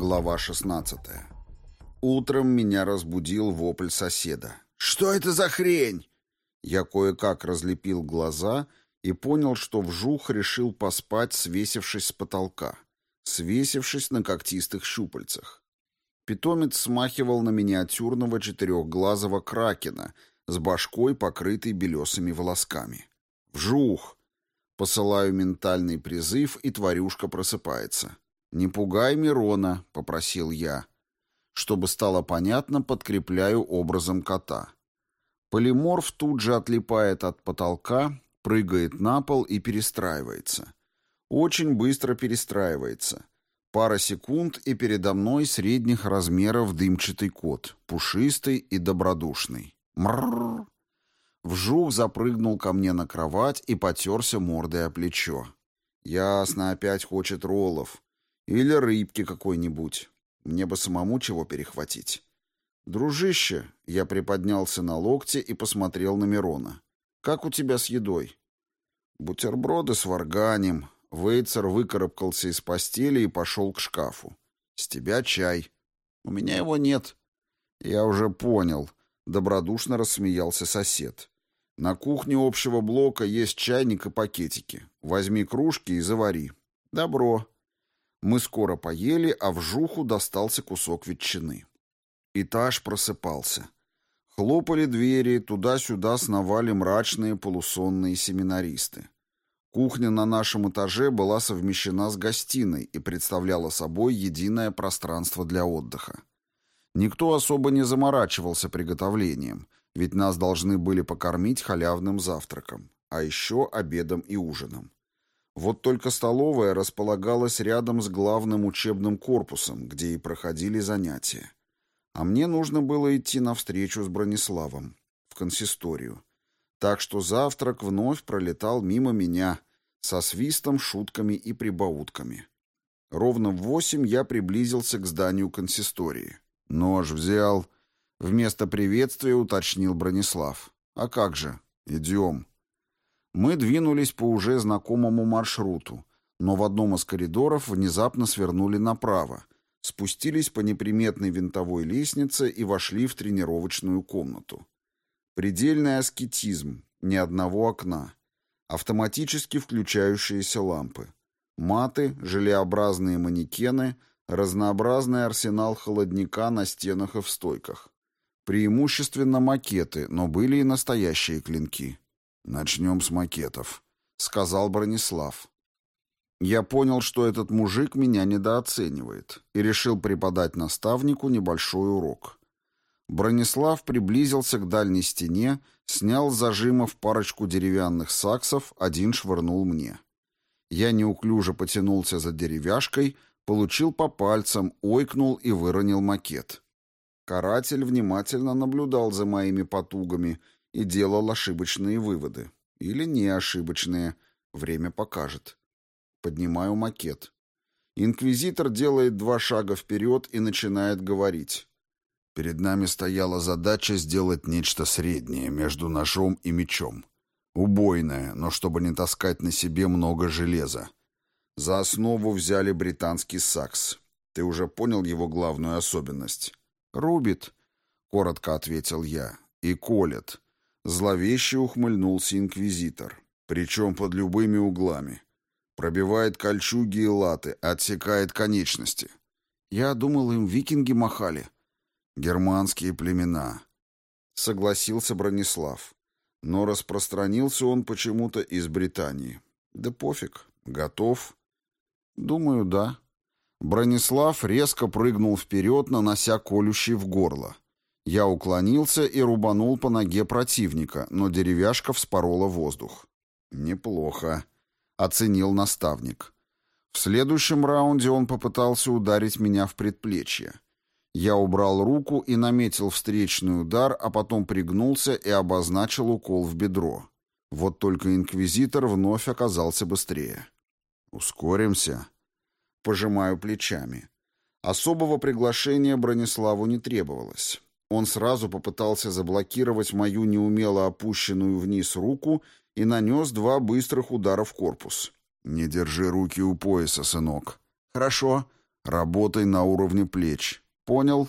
Глава 16. Утром меня разбудил вопль соседа. «Что это за хрень?» Я кое-как разлепил глаза и понял, что вжух решил поспать, свесившись с потолка, свесившись на когтистых щупальцах. Питомец смахивал на миниатюрного четырехглазого кракена с башкой, покрытой белесыми волосками. «Вжух!» Посылаю ментальный призыв, и тварюшка просыпается. «Не пугай Мирона», — попросил я. Чтобы стало понятно, подкрепляю образом кота. Полиморф тут же отлипает от потолка, прыгает на пол и перестраивается. Очень быстро перестраивается. Пара секунд, и передо мной средних размеров дымчатый кот, пушистый и добродушный. Мрррр. Вжух запрыгнул ко мне на кровать и потерся мордой о плечо. Ясно, опять хочет роллов. Или рыбки какой-нибудь. Мне бы самому чего перехватить. «Дружище», — я приподнялся на локте и посмотрел на Мирона. «Как у тебя с едой?» «Бутерброды с варганем». Вейцер выкарабкался из постели и пошел к шкафу. «С тебя чай». «У меня его нет». «Я уже понял», — добродушно рассмеялся сосед. На кухне общего блока есть чайник и пакетики. Возьми кружки и завари. Добро. Мы скоро поели, а в жуху достался кусок ветчины. Этаж просыпался. Хлопали двери, туда-сюда сновали мрачные полусонные семинаристы. Кухня на нашем этаже была совмещена с гостиной и представляла собой единое пространство для отдыха. Никто особо не заморачивался приготовлением — ведь нас должны были покормить халявным завтраком, а еще обедом и ужином. Вот только столовая располагалась рядом с главным учебным корпусом, где и проходили занятия. А мне нужно было идти на встречу с Брониславом, в консисторию. Так что завтрак вновь пролетал мимо меня, со свистом, шутками и прибаутками. Ровно в восемь я приблизился к зданию консистории. Нож взял, Вместо приветствия уточнил Бронислав. «А как же? Идем». Мы двинулись по уже знакомому маршруту, но в одном из коридоров внезапно свернули направо, спустились по неприметной винтовой лестнице и вошли в тренировочную комнату. Предельный аскетизм, ни одного окна, автоматически включающиеся лампы, маты, желеобразные манекены, разнообразный арсенал холодника на стенах и в стойках. Преимущественно макеты, но были и настоящие клинки. «Начнем с макетов», — сказал Бронислав. Я понял, что этот мужик меня недооценивает, и решил преподать наставнику небольшой урок. Бронислав приблизился к дальней стене, снял с зажимов парочку деревянных саксов, один швырнул мне. Я неуклюже потянулся за деревяшкой, получил по пальцам, ойкнул и выронил макет. Каратель внимательно наблюдал за моими потугами и делал ошибочные выводы. Или не ошибочные. Время покажет. Поднимаю макет. Инквизитор делает два шага вперед и начинает говорить. Перед нами стояла задача сделать нечто среднее между ножом и мечом. Убойное, но чтобы не таскать на себе много железа. За основу взяли британский сакс. Ты уже понял его главную особенность? «Рубит», — коротко ответил я, — «и колет». Зловеще ухмыльнулся инквизитор, причем под любыми углами. Пробивает кольчуги и латы, отсекает конечности. Я думал, им викинги махали. Германские племена. Согласился Бронислав. Но распространился он почему-то из Британии. Да пофиг. Готов? Думаю, да. Бронислав резко прыгнул вперед, нанося колющий в горло. Я уклонился и рубанул по ноге противника, но деревяшка вспорола воздух. «Неплохо», — оценил наставник. В следующем раунде он попытался ударить меня в предплечье. Я убрал руку и наметил встречный удар, а потом пригнулся и обозначил укол в бедро. Вот только инквизитор вновь оказался быстрее. «Ускоримся», Пожимаю плечами. Особого приглашения Брониславу не требовалось. Он сразу попытался заблокировать мою неумело опущенную вниз руку и нанес два быстрых удара в корпус. «Не держи руки у пояса, сынок». «Хорошо», Работай на уровне плеч. Понял?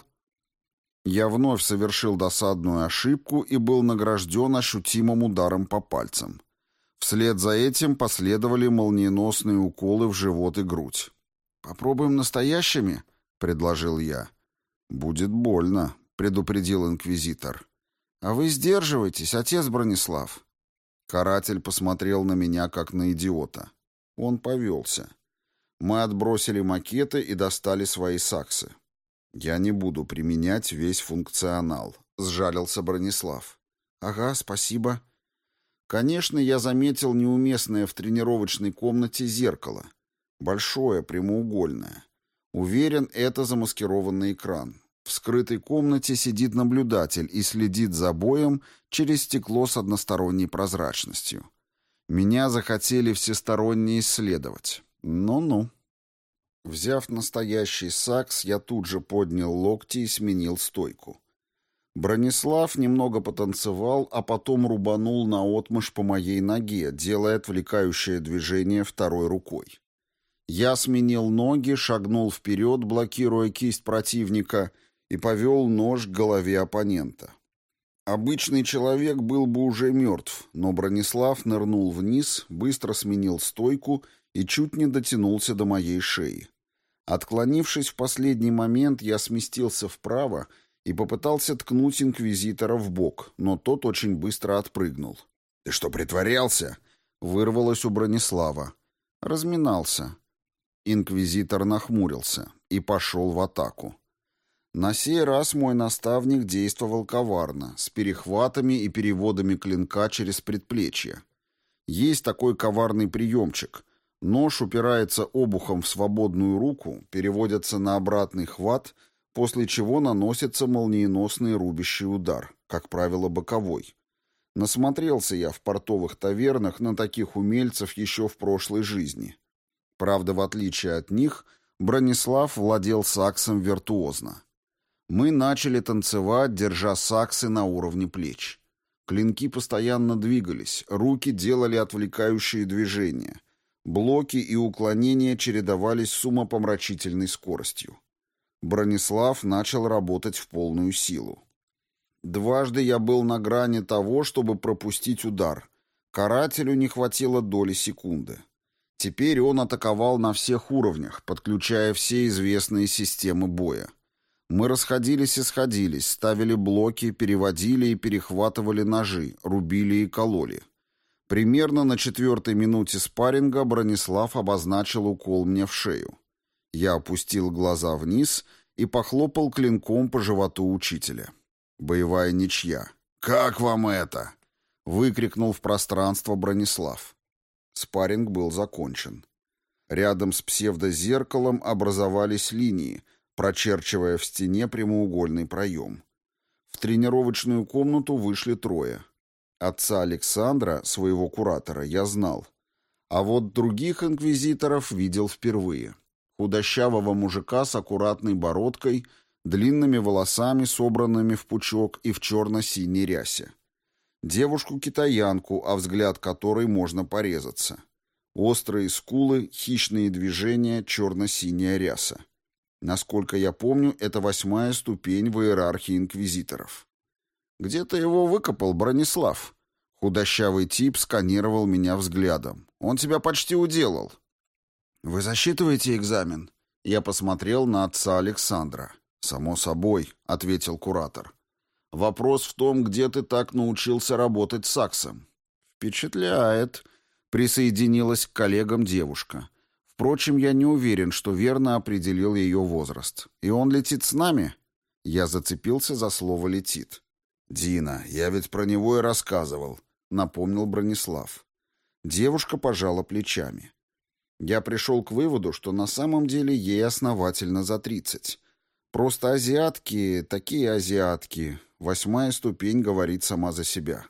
Я вновь совершил досадную ошибку и был награжден ощутимым ударом по пальцам. Вслед за этим последовали молниеносные уколы в живот и грудь. «Попробуем настоящими?» — предложил я. «Будет больно», — предупредил инквизитор. «А вы сдерживайтесь, отец Бронислав». Каратель посмотрел на меня, как на идиота. Он повелся. Мы отбросили макеты и достали свои саксы. «Я не буду применять весь функционал», — сжалился Бронислав. «Ага, спасибо». Конечно, я заметил неуместное в тренировочной комнате зеркало. Большое, прямоугольное. Уверен, это замаскированный экран. В скрытой комнате сидит наблюдатель и следит за боем через стекло с односторонней прозрачностью. Меня захотели всесторонне исследовать. Ну-ну. Взяв настоящий сакс, я тут же поднял локти и сменил стойку. Бронислав немного потанцевал, а потом рубанул наотмашь по моей ноге, делая отвлекающее движение второй рукой. Я сменил ноги, шагнул вперед, блокируя кисть противника, и повел нож к голове оппонента. Обычный человек был бы уже мертв, но Бронислав нырнул вниз, быстро сменил стойку и чуть не дотянулся до моей шеи. Отклонившись в последний момент, я сместился вправо и попытался ткнуть инквизитора в бок, но тот очень быстро отпрыгнул. «Ты что, притворялся?» — вырвалось у Бронислава. Разминался. Инквизитор нахмурился и пошел в атаку. На сей раз мой наставник действовал коварно, с перехватами и переводами клинка через предплечье. Есть такой коварный приемчик. Нож упирается обухом в свободную руку, переводится на обратный хват, после чего наносится молниеносный рубящий удар, как правило, боковой. Насмотрелся я в портовых тавернах на таких умельцев еще в прошлой жизни. Правда, в отличие от них, Бронислав владел саксом виртуозно. Мы начали танцевать, держа саксы на уровне плеч. Клинки постоянно двигались, руки делали отвлекающие движения. Блоки и уклонения чередовались с умопомрачительной скоростью. Бронислав начал работать в полную силу. Дважды я был на грани того, чтобы пропустить удар. Карателю не хватило доли секунды. Теперь он атаковал на всех уровнях, подключая все известные системы боя. Мы расходились и сходились, ставили блоки, переводили и перехватывали ножи, рубили и кололи. Примерно на четвертой минуте спарринга Бронислав обозначил укол мне в шею. Я опустил глаза вниз и похлопал клинком по животу учителя. Боевая ничья. «Как вам это?» — выкрикнул в пространство Бронислав. Спарринг был закончен. Рядом с псевдозеркалом образовались линии, прочерчивая в стене прямоугольный проем. В тренировочную комнату вышли трое. Отца Александра, своего куратора, я знал. А вот других инквизиторов видел впервые. Худощавого мужика с аккуратной бородкой, длинными волосами, собранными в пучок и в черно-синей рясе девушку-китаянку, а взгляд которой можно порезаться. Острые скулы, хищные движения, черно-синяя ряса. Насколько я помню, это восьмая ступень в иерархии инквизиторов. Где-то его выкопал Бронислав. Худощавый тип сканировал меня взглядом. Он тебя почти уделал. «Вы засчитываете экзамен?» Я посмотрел на отца Александра. «Само собой», — ответил куратор. Вопрос в том, где ты так научился работать с саксом. Впечатляет, присоединилась к коллегам девушка. Впрочем, я не уверен, что верно определил ее возраст. И он летит с нами? Я зацепился за слово «летит». «Дина, я ведь про него и рассказывал», — напомнил Бронислав. Девушка пожала плечами. Я пришел к выводу, что на самом деле ей основательно за тридцать. Просто азиатки, такие азиатки, Восьмая ступень говорит сама за себя.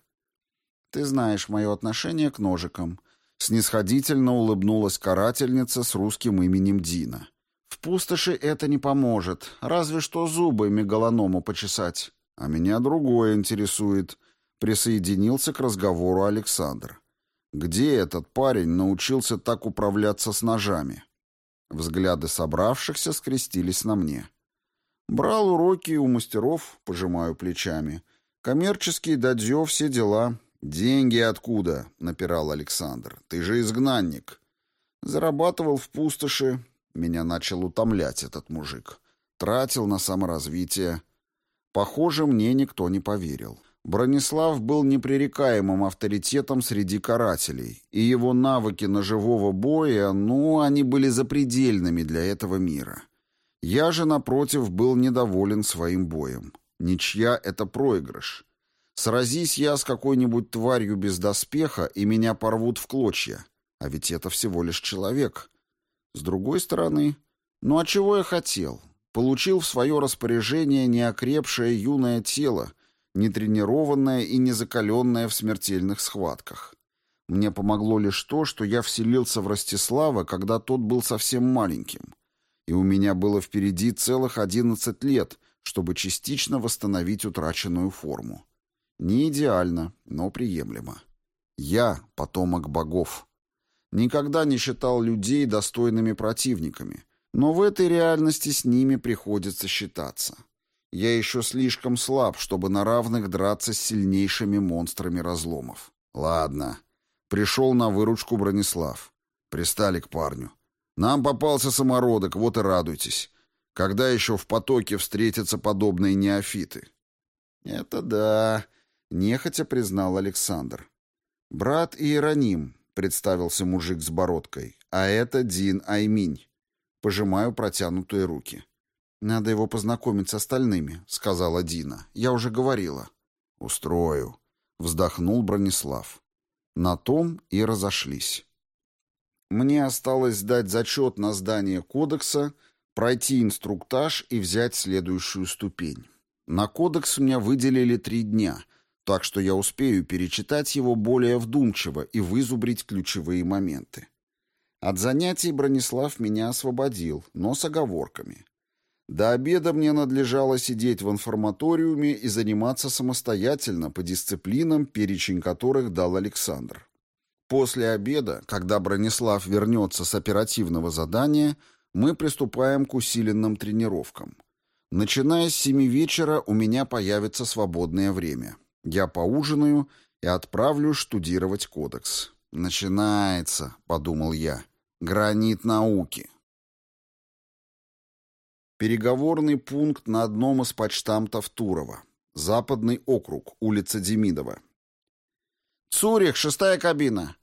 «Ты знаешь мое отношение к ножикам», — снисходительно улыбнулась карательница с русским именем Дина. «В пустоши это не поможет, разве что зубы мегаланому почесать. А меня другое интересует», — присоединился к разговору Александр. «Где этот парень научился так управляться с ножами?» Взгляды собравшихся скрестились на мне. Брал уроки у мастеров, пожимаю плечами. Коммерческие дадзё, все дела. «Деньги откуда?» — напирал Александр. «Ты же изгнанник». Зарабатывал в пустоши. Меня начал утомлять этот мужик. Тратил на саморазвитие. Похоже, мне никто не поверил. Бронислав был непререкаемым авторитетом среди карателей, и его навыки ножевого боя, ну, они были запредельными для этого мира. Я же, напротив, был недоволен своим боем. Ничья — это проигрыш. Сразись я с какой-нибудь тварью без доспеха, и меня порвут в клочья. А ведь это всего лишь человек. С другой стороны, ну а чего я хотел? Получил в свое распоряжение неокрепшее юное тело, нетренированное и не закаленное в смертельных схватках. Мне помогло лишь то, что я вселился в Ростислава, когда тот был совсем маленьким. И у меня было впереди целых одиннадцать лет, чтобы частично восстановить утраченную форму. Не идеально, но приемлемо. Я — потомок богов. Никогда не считал людей достойными противниками, но в этой реальности с ними приходится считаться. Я еще слишком слаб, чтобы на равных драться с сильнейшими монстрами разломов. Ладно. Пришел на выручку Бронислав. Пристали к парню. Нам попался самородок, вот и радуйтесь. Когда еще в потоке встретятся подобные неофиты? Это да, нехотя признал Александр. Брат Иероним, представился мужик с бородкой, а это Дин Айминь. Пожимаю протянутые руки. «Надо его познакомить с остальными», — сказала Дина. «Я уже говорила». «Устрою», — вздохнул Бронислав. На том и разошлись. Мне осталось сдать зачет на здание кодекса, пройти инструктаж и взять следующую ступень. На кодекс мне выделили три дня, так что я успею перечитать его более вдумчиво и вызубрить ключевые моменты. От занятий Бронислав меня освободил, но с оговорками. До обеда мне надлежало сидеть в информаториуме и заниматься самостоятельно по дисциплинам, перечень которых дал Александр. После обеда, когда Бронислав вернется с оперативного задания, мы приступаем к усиленным тренировкам. Начиная с семи вечера у меня появится свободное время. Я поужинаю и отправлюсь штудировать кодекс. «Начинается», — подумал я, — «гранит науки». Переговорный пункт на одном из почтамтов Турова. Западный округ, улица Демидова. «Цурих, шестая кабина!»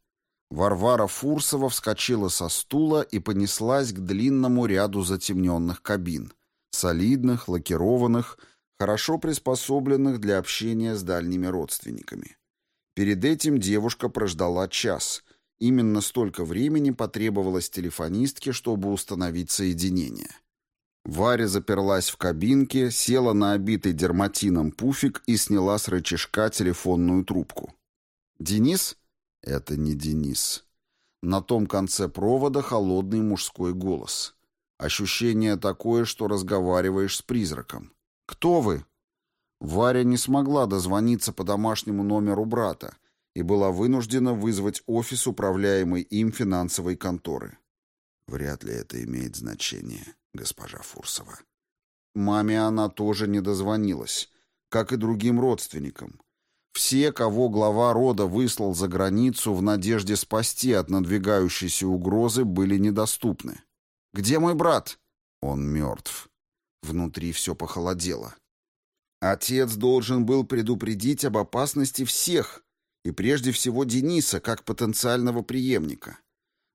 Варвара Фурсова вскочила со стула и понеслась к длинному ряду затемненных кабин. Солидных, лакированных, хорошо приспособленных для общения с дальними родственниками. Перед этим девушка прождала час. Именно столько времени потребовалось телефонистке, чтобы установить соединение. Варя заперлась в кабинке, села на обитый дерматином пуфик и сняла с рычажка телефонную трубку. «Денис?» «Это не Денис». На том конце провода холодный мужской голос. Ощущение такое, что разговариваешь с призраком. «Кто вы?» Варя не смогла дозвониться по домашнему номеру брата и была вынуждена вызвать офис управляемой им финансовой конторы. Вряд ли это имеет значение госпожа Фурсова. Маме она тоже не дозвонилась, как и другим родственникам. Все, кого глава рода выслал за границу в надежде спасти от надвигающейся угрозы, были недоступны. «Где мой брат?» «Он мертв». Внутри все похолодело. Отец должен был предупредить об опасности всех, и прежде всего Дениса, как потенциального преемника.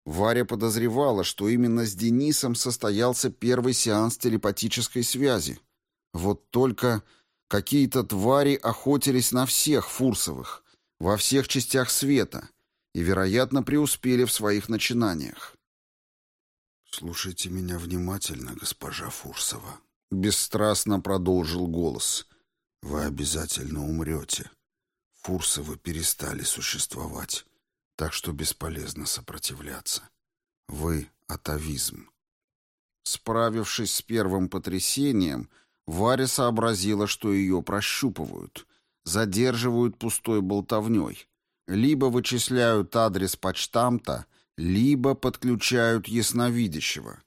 Варя подозревала, что именно с Денисом состоялся первый сеанс телепатической связи. Вот только какие-то твари охотились на всех Фурсовых, во всех частях света, и, вероятно, преуспели в своих начинаниях. «Слушайте меня внимательно, госпожа Фурсова», — бесстрастно продолжил голос. «Вы обязательно умрете. Фурсовы перестали существовать так что бесполезно сопротивляться. Вы — атовизм. Справившись с первым потрясением, Варя сообразила, что ее прощупывают, задерживают пустой болтовней, либо вычисляют адрес почтамта, либо подключают ясновидящего.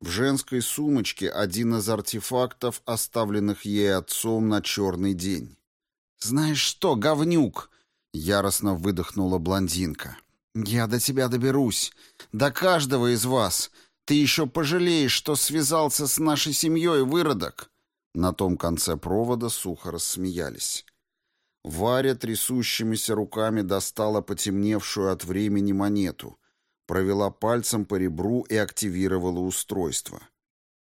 В женской сумочке один из артефактов, оставленных ей отцом на черный день. «Знаешь что, говнюк!» — яростно выдохнула блондинка. «Я до тебя доберусь. До каждого из вас. Ты еще пожалеешь, что связался с нашей семьей, выродок!» На том конце провода сухо рассмеялись. Варя трясущимися руками достала потемневшую от времени монету — провела пальцем по ребру и активировала устройство.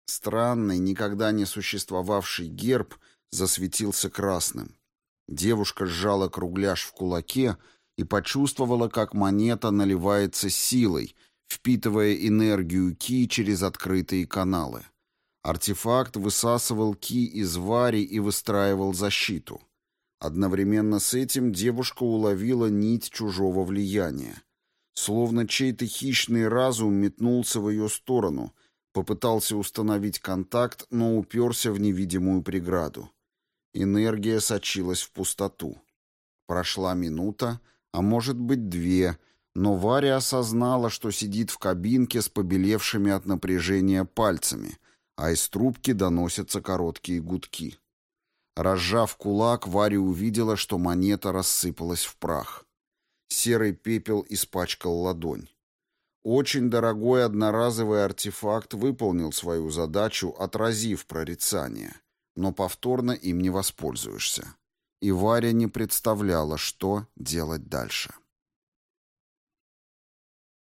Странный, никогда не существовавший герб засветился красным. Девушка сжала кругляш в кулаке и почувствовала, как монета наливается силой, впитывая энергию Ки через открытые каналы. Артефакт высасывал Ки из вари и выстраивал защиту. Одновременно с этим девушка уловила нить чужого влияния. Словно чей-то хищный разум метнулся в ее сторону, попытался установить контакт, но уперся в невидимую преграду. Энергия сочилась в пустоту. Прошла минута, а может быть две, но Варя осознала, что сидит в кабинке с побелевшими от напряжения пальцами, а из трубки доносятся короткие гудки. Разжав кулак, Варя увидела, что монета рассыпалась в прах. Серый пепел испачкал ладонь. Очень дорогой одноразовый артефакт выполнил свою задачу, отразив прорицание, но повторно им не воспользуешься. И Варя не представляла, что делать дальше.